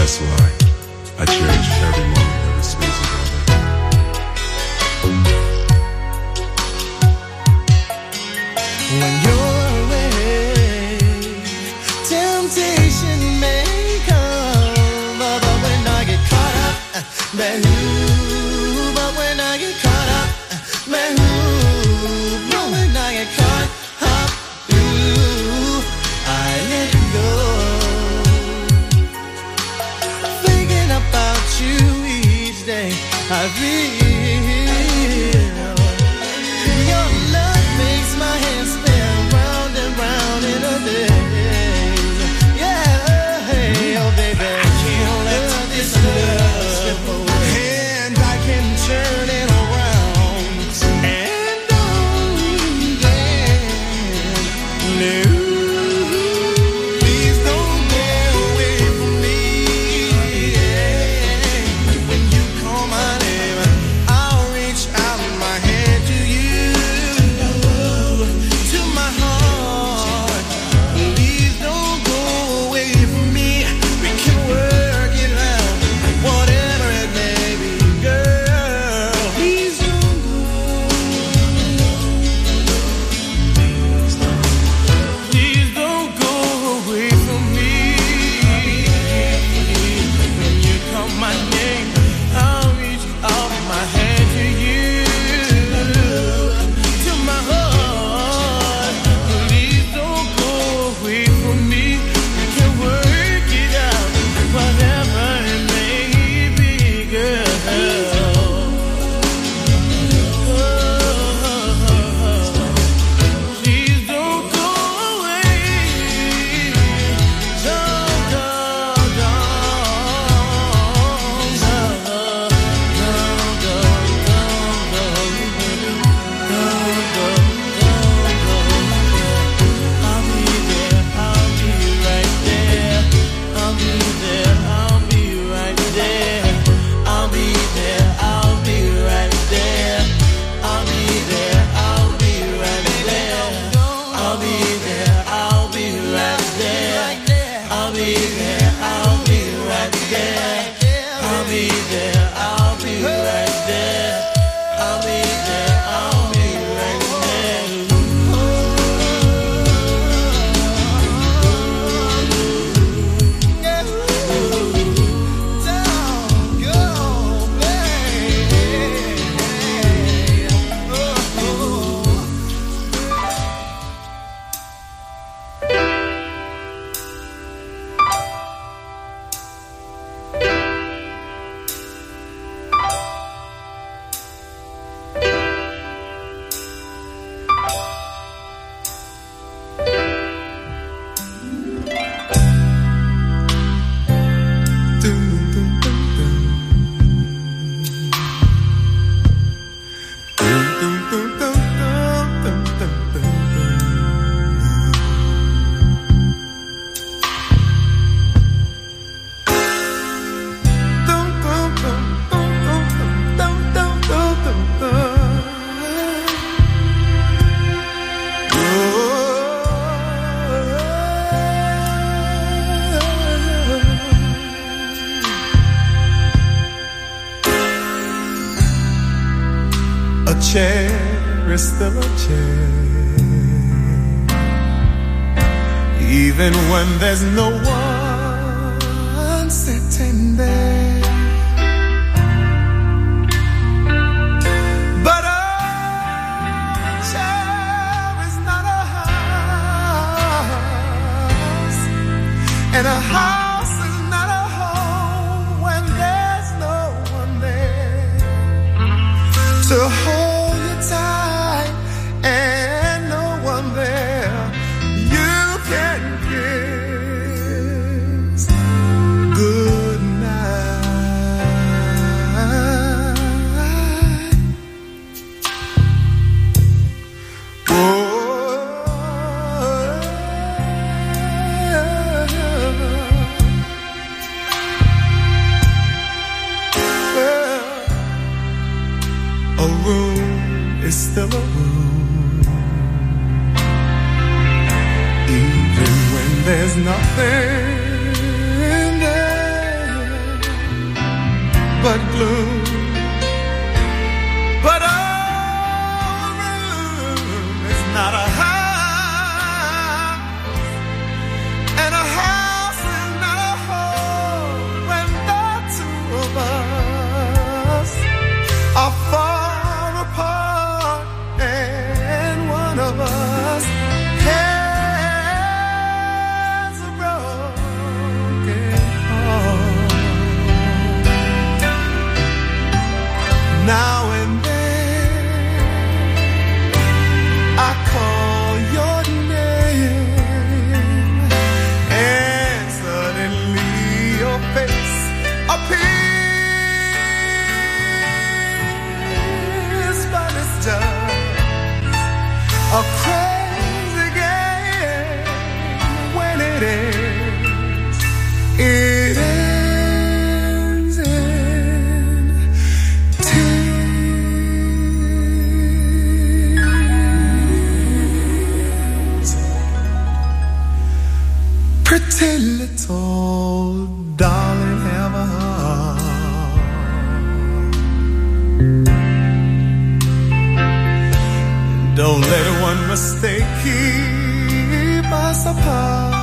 That's why I cherish every moment of this music. When you're away, temptation may come, but when I get caught up, then you. chair is still a chair. Even when there's no one sitting there. But a chair is not a house. And a house. to still a room. Even when there's nothing there but gloom. But oh, room is not a Don't let one mistake keep us apart.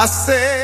I.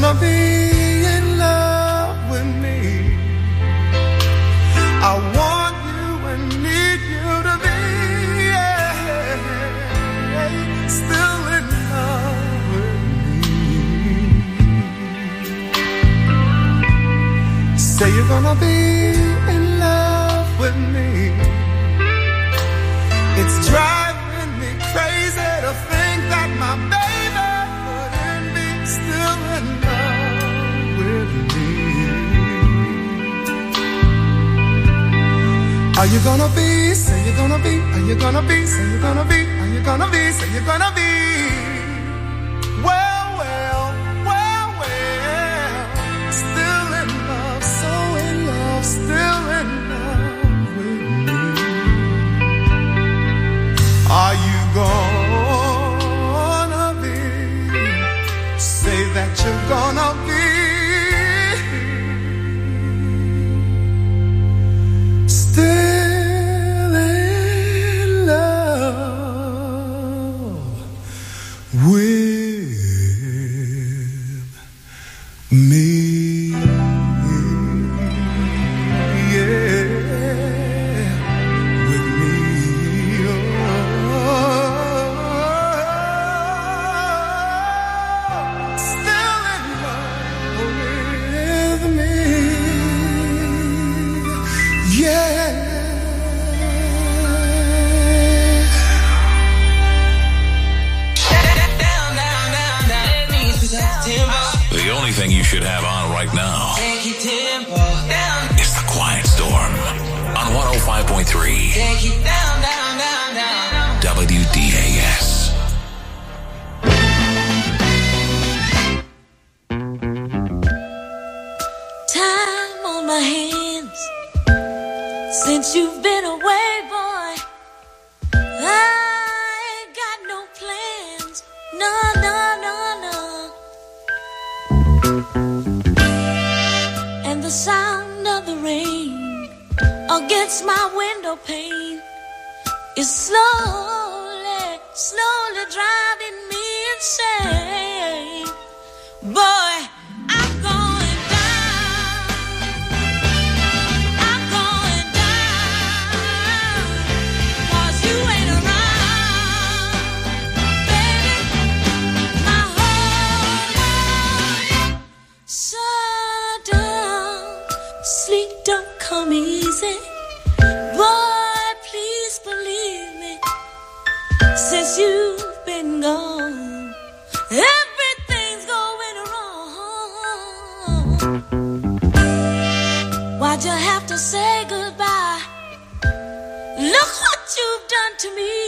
gonna be in love with me. I want you and need you to be yeah, still in love with me. Say you're gonna be in love with me. It's dry. Are you gonna be? Say you're gonna be. Are you gonna be? Say you're gonna be. Are you gonna be? Say you're gonna be. Quiet Storm on 105.3 Take it down, down, down, down. WDAS. Time on my hands since you've been away, boy. Against my window pane is slowly, slowly driving me insane. Boy, Why'd you have to say goodbye? Look what you've done to me.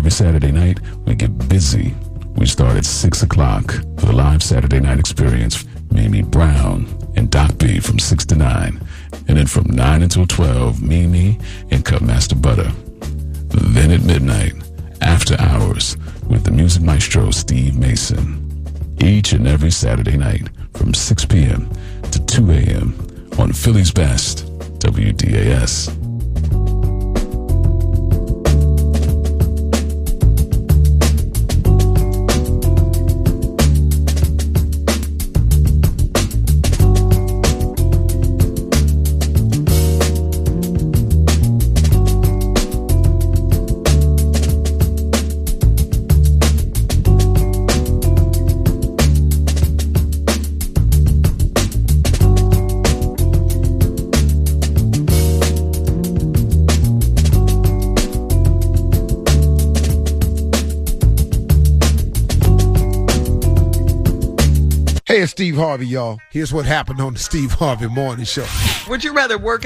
every Saturday night, we get busy. We start at 6 o'clock for the live Saturday night experience. Mimi Brown and Doc B from 6 to 9. And then from 9 until 12, Mimi and Cutmaster Butter. Then at midnight, after hours, with the music maestro Steve Mason. Each and every Saturday night from 6 p.m. to 2 a.m. on Philly's Best, WDAS. Steve Harvey, y'all. Here's what happened on the Steve Harvey Morning Show. Would you rather work